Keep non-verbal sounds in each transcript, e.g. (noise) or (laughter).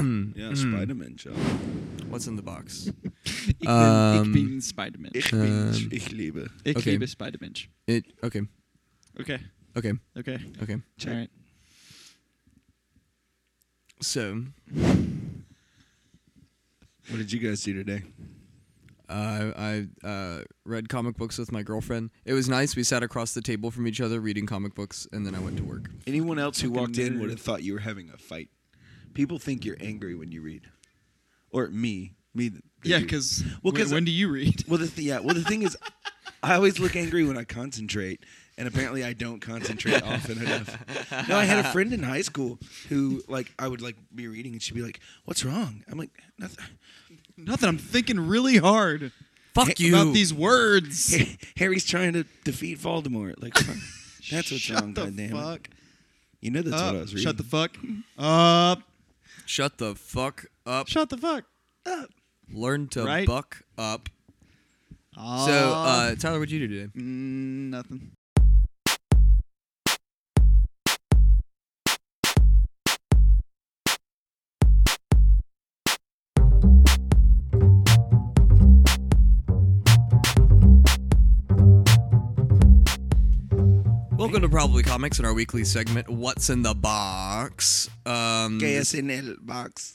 (clears throat) Ja, Spider-Man, schau. What's in the box? (laughs) Ich bin, ich bin Spider-Man. Ich, Ähm, bin, ich liebe. Ich okay. liebe Spider-Man. It. Okay. Okay, Okay. okay, Okay. Check. alright. So, What did you guys do today? uh, I uh, read comic books with my girlfriend. It was nice. We sat across the table from each other reading comic books, and then I went to work. Anyone else who walked in would have thought you were having a fight. People think you're angry when you read, or me, me. Yeah, because Well, when, 'cause- when do you read? (laughs) well, the th- yeah, well, the thing is, I always look angry when I concentrate, and apparently I don't concentrate often enough. No, I had a friend in high school who, like, I would like be reading, and she'd be like, "What's wrong?" I'm like, "Nothing." Nothing. I'm thinking really hard Fuck you. about (laughs) these words. Harry's trying to defeat Voldemort. Like, (laughs) that's what's Shut wrong. the goddamn it. fuck You know that's up. what I was reading. Shut the fuck up. Shut the fuck up. Shut the fuck. Up. Learn to Right? buck up. So, uh, Tyler, what'd you do today? Mm, nothing. Welcome to Probably Comics in our weekly segment, What's in the Box? Um, ¿Qué es en el box?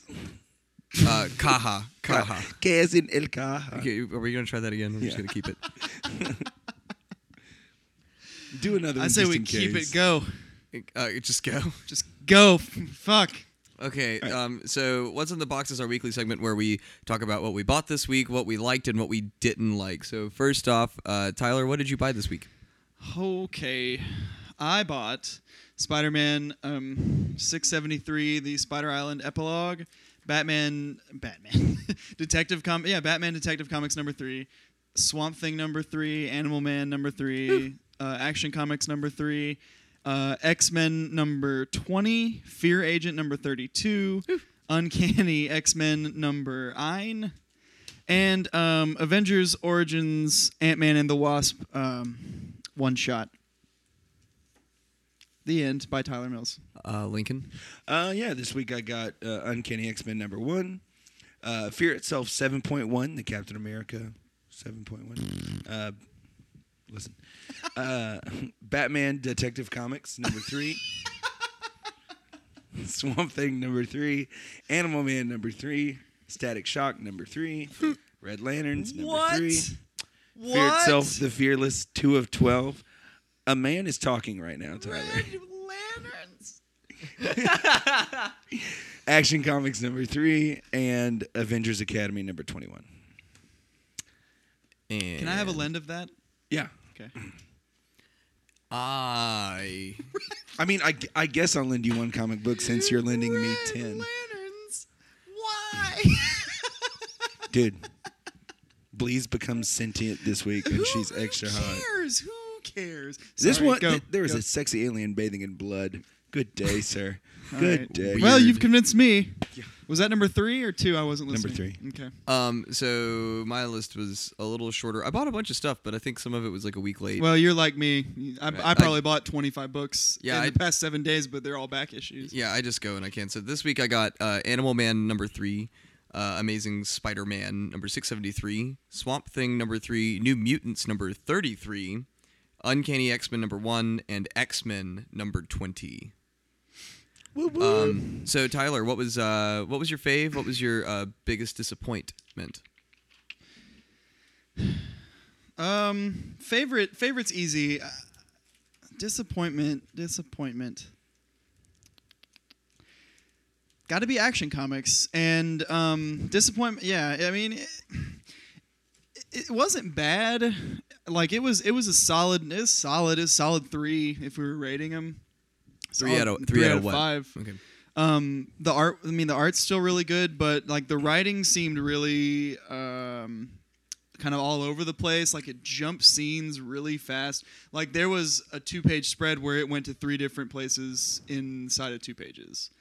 uh, Caja. Caja. (laughs) ¿Qué es en el caja? Okay, are we going to try that again? I'm just Yeah. going to keep it. (laughs) Do another I one say just we in keep case. it go. Uh, just go. Just go. Fuck. Okay, um, so What's in the Box is our weekly segment where we talk about what we bought this week, what we liked, and what we didn't like. So, first off, uh, Tyler, what did you buy this week? Okay, I bought Spider-Man um, 673, the Spider Island epilogue, Batman, Batman, (laughs) Detective Com, yeah, Batman Detective Comics number three, Swamp Thing number three, Animal Man number three, uh, Action Comics number three, uh, X Men number 20, Fear Agent number 32, Uncanny X Men number nine. And um, Avengers Origins Ant Man and the Wasp um, one shot. The End by Tyler Mills. Uh, Lincoln. Uh, yeah, this week I got uh, Uncanny X Men number one, uh, Fear Itself seven point one, the Captain America seven point one. (laughs) Uh, listen, uh, (laughs) Batman Detective Comics number three, (laughs) Swamp Thing number three, Animal Man number three, Static Shock number three, Red Lanterns number three, Fear Itself the Fearless two of twelve. A man is talking right now, Tyler. Lanterns. (laughs) Action Comics number three and Avengers Academy number 21. And Can I have a lend of that? Yeah. Okay. (clears throat) I. I mean, I, I guess I'll lend you one comic book since you're lending me 10. Lanterns. Why? Dude, Bleez becomes sentient this week and she's Who extra hot. Who cares? Who cares? This Sorry, one, go, th- there was go. a sexy alien bathing in blood. Good day, sir. (laughs) All Good right. day. Well, you've convinced me. Was that number three or two? I wasn't listening. Number listening. Okay. Um, so my list was a little shorter. I bought a bunch of stuff, but I think some of it was like a week late. Well, you're like me. I, Right. I I- probably bought 25 books Yeah, in I- the past seven days, but they're all back issues. yeah, I just go and I can't. So this week I got uh, Animal Man number three, uh, Amazing Spider-Man number six seventy three, Swamp Thing number three, New Mutants number thirty three, Uncanny X Men number one, and X Men number twenty. Woo woo. Um, so Tyler, what was uh, what was your fave? What was your uh, biggest disappointment? Um, favorite favorite's easy. Uh, disappointment, disappointment. Got to be Action Comics and um, disappointment. Yeah, I mean, it, it wasn't bad. Like it was, it was a solid. It's solid. It's solid three if we were rating them. Three out of three, out of five. Okay. Um, the art. I mean, the art's still really good, but like the writing seemed really um, kind of all over the place. Like it jumped scenes really fast. Like there was a two-page spread where it went to three different places inside of two pages,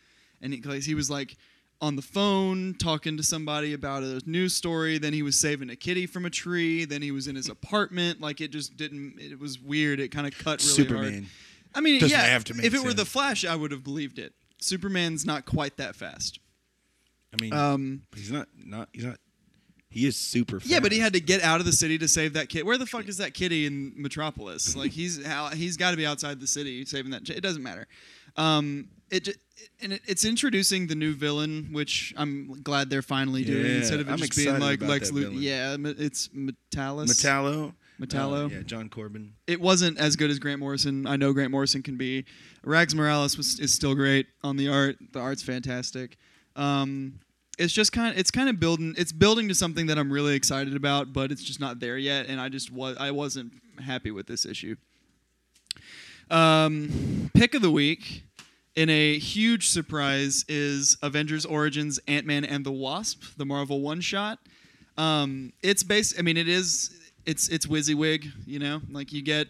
and he, he was like on the phone talking to somebody about a news story. Then he was saving a kitty from a tree. Then he was in his apartment. Like it just didn't. It was weird. It kind of cut really Superman. hard. I mean, Doesn't yeah. have to make if it were the Flash, I would have believed it. Superman's not quite that fast. I mean, Um, he's not not he's not. He is super. Fast. yeah, but he had to get out of the city to save that kid. Where the fuck is that kitty in Metropolis? Like he's (laughs) how he's got to be outside the city saving that. It doesn't matter. Um, it and it, it's introducing the new villain, which I'm glad they're finally doing Yeah, instead of it I'm just being like Lex Luthor. Yeah, it's Metalis. Metallo. Metallo. Uh, yeah, John Corben. it wasn't as good as Grant Morrison. I know Grant Morrison can be. Rags Morales was is still great on the art. The art's fantastic. Um, it's just kind of it's kind of building it's building to something that I'm really excited about, but it's just not there yet, and I just was I wasn't happy with this issue. Um, pick of the week. In a huge surprise is Avengers Origins Ant Man and the Wasp, the Marvel one shot. Um, it's based. I mean, it is. It's it's WYSIWYG. You know, like you get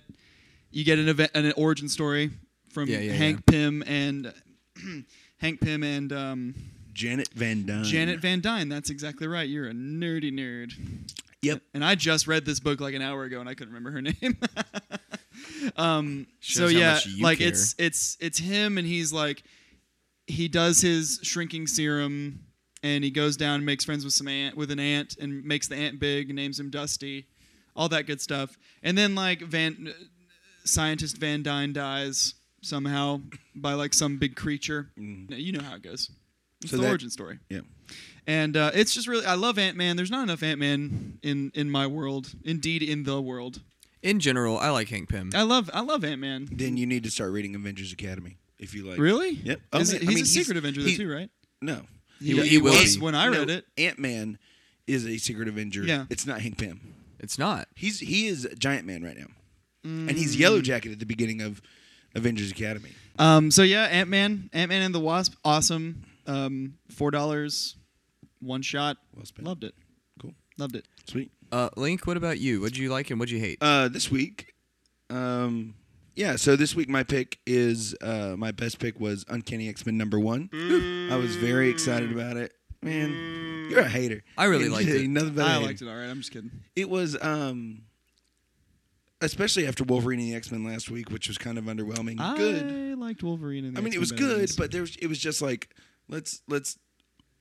you get an event, an origin story from Yeah, yeah, Hank Pym and (clears throat) Hank Pym and um, Janet Van Dyne. Janet Van Dyne. That's exactly right. You're a nerdy nerd. Yep. And I just read this book like an hour ago, and I couldn't remember her (laughs) name. Um, so yeah, like care. it's it's it's him, and he's like, he does his shrinking serum, and he goes down and makes friends with some ant with an ant, and makes the ant big, and names him Dusty, all that good stuff. And then like Van, scientist Van Dyne dies somehow by like some big creature. You know how it goes. It's So the that- origin story Yeah. and uh, it's just really I love Ant Man. There's not enough Ant Man in in my world, indeed in the world. In general, I like Hank Pym. I love I love Ant Man. Then you need to start reading Avengers Academy if you like. Really? Yep. Is I it- he's I mean, a secret Avenger though, he- too, right? No. He- he will was be. when I read it. Ant Man is a secret Avenger. Yeah. It's not Hank Pym. It's not. He's he is Giant Man right now, and he's Mm. Yellow Jacket at the beginning of Avengers Academy. Um, so yeah, Ant Man, Ant Man and the Wasp, awesome. Um, Four dollars, one shot. Well spent. Loved it. Cool. Loved it. Sweet. Uh, Link, what about you? What'd you like and what'd you hate? Uh, this week, um, yeah. So this week, my pick is uh, my best pick was Uncanny X Men number one. I was very excited about it. Man, you're a hater. I really Ain't liked it. Nothing but a I hater. liked it. All right, I'm just kidding. It was, um, especially after Wolverine and the X Men last week, which was kind of underwhelming. good. I liked Wolverine. And the X Men. I mean, it X-Men was better than good, this. but there was, it was just like let's let's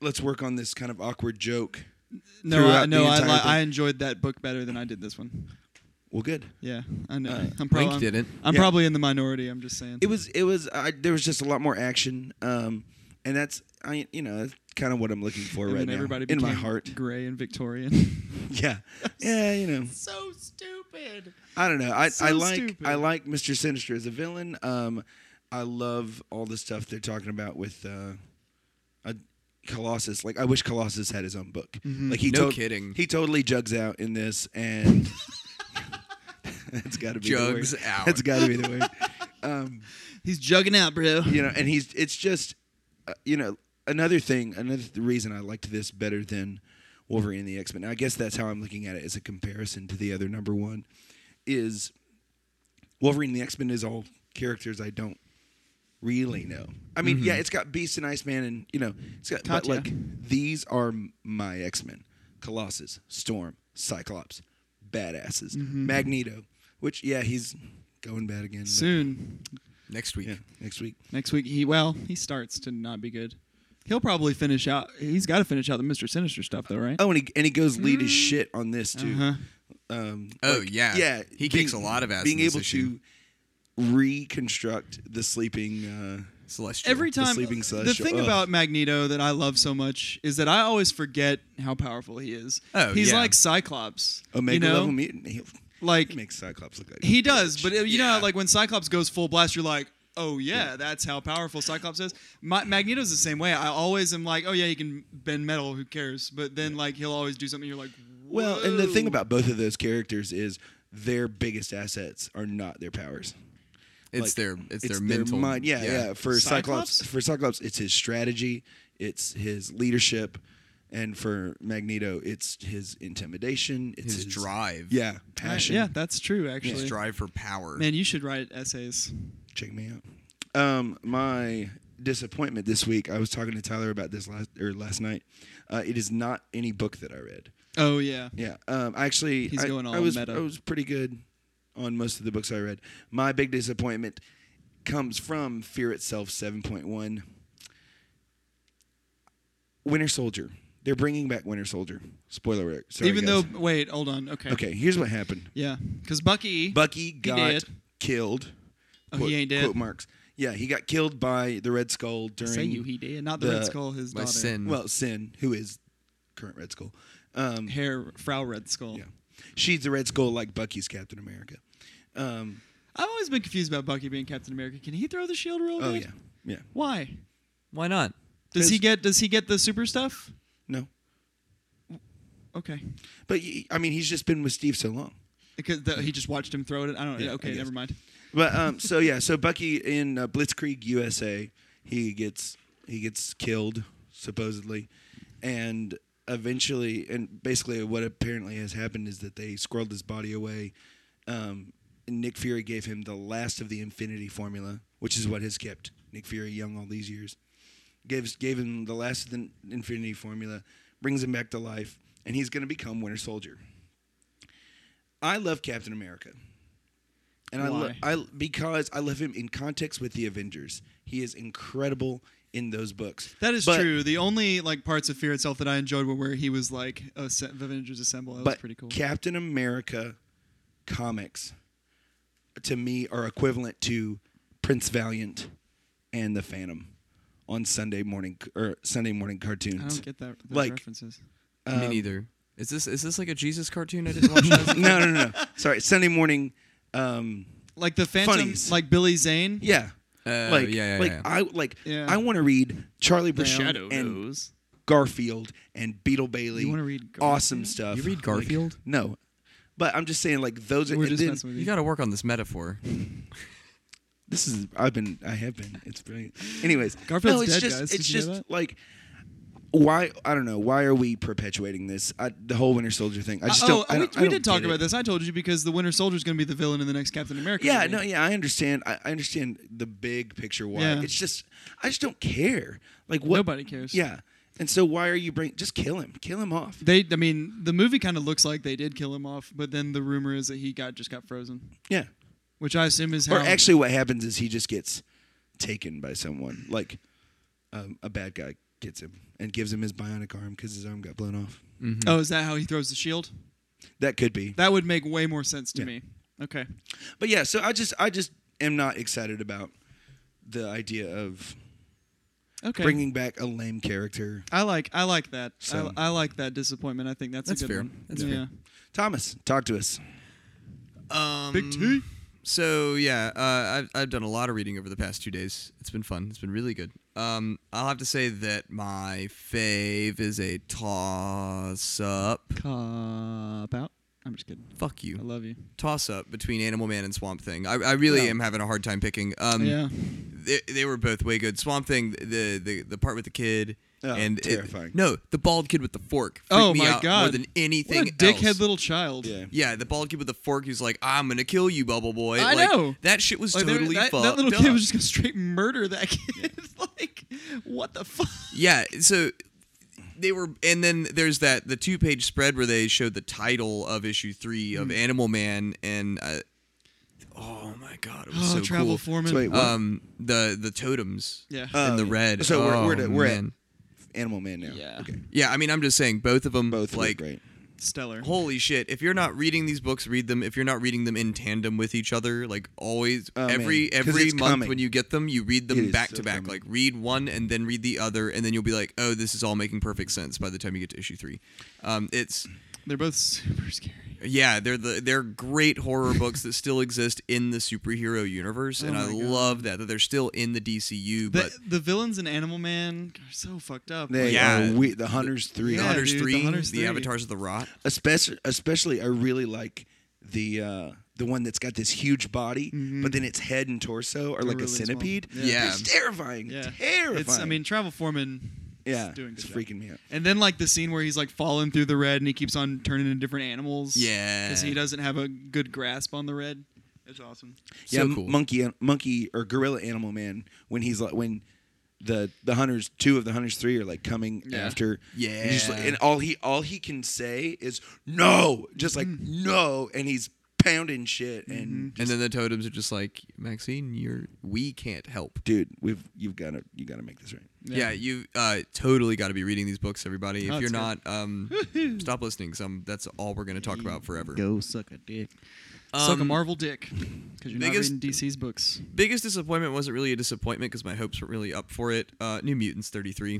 let's work on this kind of awkward joke. No, I, no, I, li- I enjoyed that book better than I did this one. Well, good. Yeah, I know. Uh, I'm probably didn't. I'm Yeah. probably in the minority. I'm just saying. It was it was I, there was just a lot more action, um, and that's I you know that's kind of what I'm looking for and right then now everybody in my became heart. gray and Victorian. (laughs) Yeah, (laughs) yeah, you know. so stupid. I don't know. I, So I like stupid. I like Mr. Sinister as a villain. Um, I love all the stuff they're talking about with uh, a Colossus. Like I wish Colossus had his own book. Mm-hmm. Like he No tot- kidding. He totally jugs out in this, and (laughs) that's got to be Jugs the word. out. That's got to be the word. (laughs) Um, He's jugging out, bro. you know, and he's it's just uh, you know another thing, another th- reason I liked this better than Wolverine and the X Men. I guess that's how I'm looking at it as a comparison to the other number one. Is Wolverine and the X Men is all characters I don't really know. I mean, yeah, it's got Beast and Iceman, and you know, it's got but like these are my X Men: Colossus, Storm, Cyclops, badasses, Magneto. Which yeah, he's going bad again. but- Soon, Next week. yeah, next week. next week, he well, he starts to not be good. He'll probably finish out. He's got to finish out the Mister Sinister stuff, though, right? Oh, and he and he goes lead his shit on this too. Uh-huh. Um, Oh, like, yeah. yeah. He kicks a lot of ass Being in this able issue. to reconstruct the sleeping. Uh, Celestial. Every time, sleeping the thing ugh. about Magneto that I love so much is that I always forget how powerful he is. Oh, he's yeah. like Cyclops. Omega you know? level mutant. He, Like he makes Cyclops look like He does, bitch. but you know, Yeah. how, like when Cyclops goes full blast, you're like, oh yeah, that's how powerful Cyclops is. Ma- Magneto's the same way. I always am like, oh yeah, he can bend metal. Who cares? But then like he'll always do something. You're like, well, and the thing about both of those characters is their biggest assets are not their powers. It's like, their it's, It's their mental mind. Yeah, yeah. For Cyclops? Cyclops? for Cyclops, it's his strategy, it's his leadership, and for Magneto, it's his intimidation, it's His drive. Yeah, Right, passion. yeah, that's true. Actually, His drive for power. man, you should write essays. check me out. Um, my disappointment this week. I was talking to Tyler about this last or last night. Uh, it is not any book that I read. Oh yeah, Yeah, um, actually, He's I, going all I was meta. I was pretty good on most of the books I read. My big disappointment comes from Fear Itself 7.1. Winter Soldier. They're bringing back Winter Soldier. Spoiler alert. Sorry, Even guys. though, wait, hold on. Okay. Okay, here's what happened. Yeah, because Bucky. Bucky got dead. killed. Oh, quote, he ain't dead. Quote marks. Yeah, he got killed by the Red Skull during Say you, he did. Not the, the- Red Skull, his My daughter. sin. well, Sin, who is current Red Skull. Um, Hair, Frau Red Skull. Yeah. She's the Red Skull like Bucky's Captain America. Um, I've always been confused about Bucky being Captain America. Can he throw the shield real oh good? yeah, yeah. Why? Why not? Does he get? Does he get the super stuff? No, Okay. but I mean, he's just been with Steve so long. Because the, he just watched him throw it. I don't. Yeah, okay, never mind. But um, (laughs) so yeah, so Bucky in uh, Blitzkrieg USA, he gets he gets killed supposedly, and eventually, and basically, what apparently has happened is that they squirreled his body away. Um, and Nick Fury gave him the last of the Infinity Formula, which is what has kept Nick Fury young all these years. Gives gave him the last of the Infinity Formula, brings him back to life, and he's going to become Winter Soldier. I love Captain America. And I, lo- I because I love him in context with the Avengers. He is incredible in those books. That is But- true. The only like parts of Fear itself that I enjoyed were where he was like a se- Avengers Assemble. That was but pretty cool. Captain America comics to me are equivalent to Prince Valiant and the Phantom on Sunday morning or Sunday morning I cartoons. don't get that like- references. Me Um, neither. Is this is this like a Jesus cartoon I didn't watch? (laughs) no, no, no, no. Sorry, Sunday morning. Um, Like the Phantom, funnies. like Billy Zane. yeah, Uh, like yeah, yeah, like yeah. I like Yeah. I want to read Charlie The Brown Shadow and knows. Garfield and Beetle Bailey. You wanna read awesome Garfield? stuff. You read Like, Garfield? no, but I'm just saying like those are. We're and just then- messing with you you. got to work on this metaphor. (laughs) This is I've been I have been. It's brilliant. Anyways, Garfield's no, it's dead, just guys. it's Did you know just that? like why I don't know why are we perpetuating this I, the whole Winter Soldier thing? I just Uh, don't. oh, I don't, I we don't did talk about this. I told you because the Winter Soldier is going to be the villain in the next Captain America. Yeah, movie. no, yeah, I understand. I, I understand the big picture. Why Yeah. it's just I just don't care. Like what? Nobody cares. Yeah, and so why are you bring? Just kill him. Kill him off. They, I mean, the movie kind of looks like they did kill him off, but then the rumor is that he got just got frozen, Yeah. which I assume is how. Or actually, what happens is he just gets taken by someone, like um, a bad guy gets him and gives him his bionic arm because his arm got blown off. Mhm. oh, is that how he throws the shield? That could be. That would make way more sense to Yeah. me. Okay. But yeah, so I just I just am not excited about the idea of Okay. bringing back a lame character. I like I like that. So- I, I like that disappointment. I think that's, That's a good fair. one. That's yeah. fair. Thomas, talk to us. Um, Big T. So yeah, uh, I've I've done a lot of reading over the past two days. It's been fun. It's been really good. Um, I'll have to say that my fave is a toss up. Cop out. I'm just kidding. Fuck you. I love you. Toss up between Animal Man and Swamp Thing. I, I really Yeah. am having a hard time picking. Um, yeah. they, they were both way good. Swamp Thing, the the, the part with the kid, Oh, and it- terrifying. no, the bald kid with the fork. Oh me my out God. More than anything What a dickhead else. little child. Yeah. Yeah, the bald kid with the fork who's like, "I'm gonna kill you, Bubble Boy." I Like, know. that shit was Like, totally that, fucked that little up. kid was just gonna straight murder that kid. (laughs) like, what the fuck? Yeah, so they were, and then there's that the two page spread where they showed the title of issue three of Animal Man, and uh, oh my god, it was Oh, so travel cool. foreman. So wait. Um, the the totems yeah. In the red. So we're- oh, we're at- we're at- man. Animal Man now. Yeah. Okay. yeah. I mean, I'm just saying both of them. Both like like great. Stellar. Holy shit! If you're not reading these books, read them. If you're not reading them in tandem with each other, like always, Oh, every man. 'Cause every it's month coming. when you get them, you read It them is back so to back. coming. Like read one and then read the other, and then you'll be like, oh, this is all making perfect sense by the time you get to issue three. Um, it's They're both super scary. Yeah, they're the they're great horror books that still exist in the superhero universe, and Oh I God. love that that they're still in the DCU. The, But the villains in Animal Man are so fucked up. They Yeah. are we, the Hunters three. the Yeah, Hunters dude, the three, Hunters the. Avatars of the Rot. especially especially I really like the uh, the one that's got this huge body, but then its head and torso are like really a small. centipede. Yeah. Yeah. it's terrifying. yeah. terrifying. It's, I mean, Travel Foreman. Yeah, doing it's good job. freaking me out. And then like the scene where he's like falling through the red and he keeps on turning into different animals. Yeah, Because he doesn't have a good grasp on the red. It's awesome. So yeah, m- cool. monkey, monkey or gorilla animal man when he's like when the the hunters two of the hunters three are like coming Yeah. after Yeah. and, just like- and all he all he can say is no just like Mm. no and he's pounding shit, and and then the totems are just like Maxine, you're we can't help. dude, we've you've got to you got to make this right. Yeah, you uh, totally got to be reading these books, everybody. If Oh, you're it's not, um, (laughs) stop listening. Some that's all we're going to talk about forever. Go suck a dick. suck a Um, Marvel dick. Because you're biggest- not reading DC's books. Biggest disappointment wasn't really a disappointment because my hopes weren't really up for it. Uh, New Mutants 33.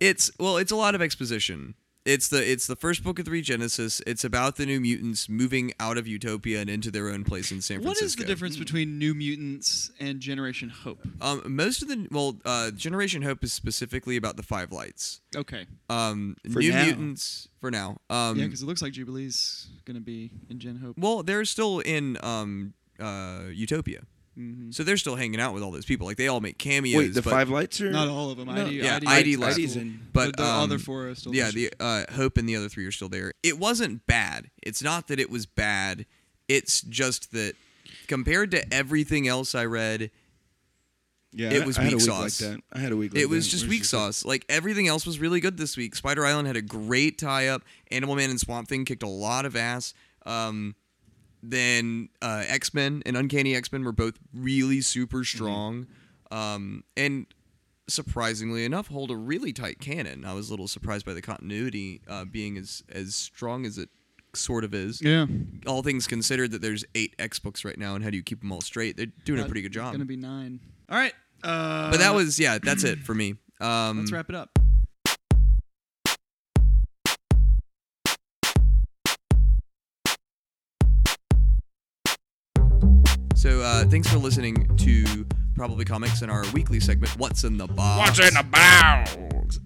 It's well, it's a lot of exposition. It's the it's the first book of three Genesis. It's about the New Mutants moving out of Utopia and into their own place in San Francisco. What is the difference between New Mutants and Generation Hope? Um, most of the well, uh, Generation Hope is specifically about the Five Lights. Okay. Um, For New now. Mutants for now. Um, yeah, because it looks like Jubilee's going to be in Gen Hope. well, they're still in um, uh, Utopia, Mhm. so they're still hanging out with all those people. Like they all make cameos. Wait, the but, five lights are Not all of them. No. Idie, Yeah, Idie, Idie left. left. Idie's in. but the um, other four are still yeah, the uh, Hope and the other three are still there. It wasn't bad. It's not that it was bad. It's just that compared to everything else I read, Yeah, It I- was I had a weak week sauce. Like that. I had a week. Like it was that. just Where's weak your- sauce. Like everything else was really good this week. Spider Island had a great tie up. Animal Man and Swamp Thing kicked a lot of ass. Um, then uh, X Men and Uncanny X Men were both really super strong, um, and surprisingly enough, hold a really tight canon. I was a little surprised by the continuity uh, being as as strong as it sort of is. Yeah. All things considered, that there's eight X books right now, and how do you keep them all straight? They're doing a pretty good job. It's Going to be nine. All right. Uh, But that was yeah, that's it for me. Um, Let's wrap it up. So uh, thanks for listening to Probably Comics and our weekly segment, What's in the Box? What's in the box?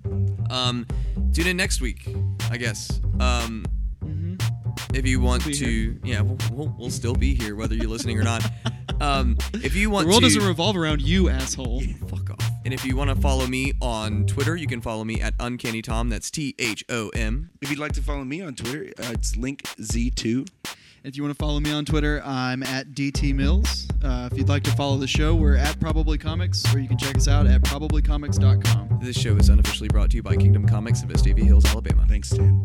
Um, tune in next week, I guess. Um, Mm-hmm. if you want We'll be to, yeah, we'll, we'll, we'll still be here whether you're listening or not. (laughs) Um, if you want The world to, doesn't revolve around you, asshole. fuck off. And if you want to follow me on Twitter, you can follow me at Uncanny Tom. That's T H O M. If you'd like to follow me on Twitter, uh, it's link Z2. If you want to follow me on Twitter, I'm at DT Mills. Uh, if you'd like to follow the show, we're at Probably Comics, or you can check us out at probablycomics.com. This show is unofficially brought to you by Kingdom Comics of Vestavia Hills, Alabama. Thanks, Dan.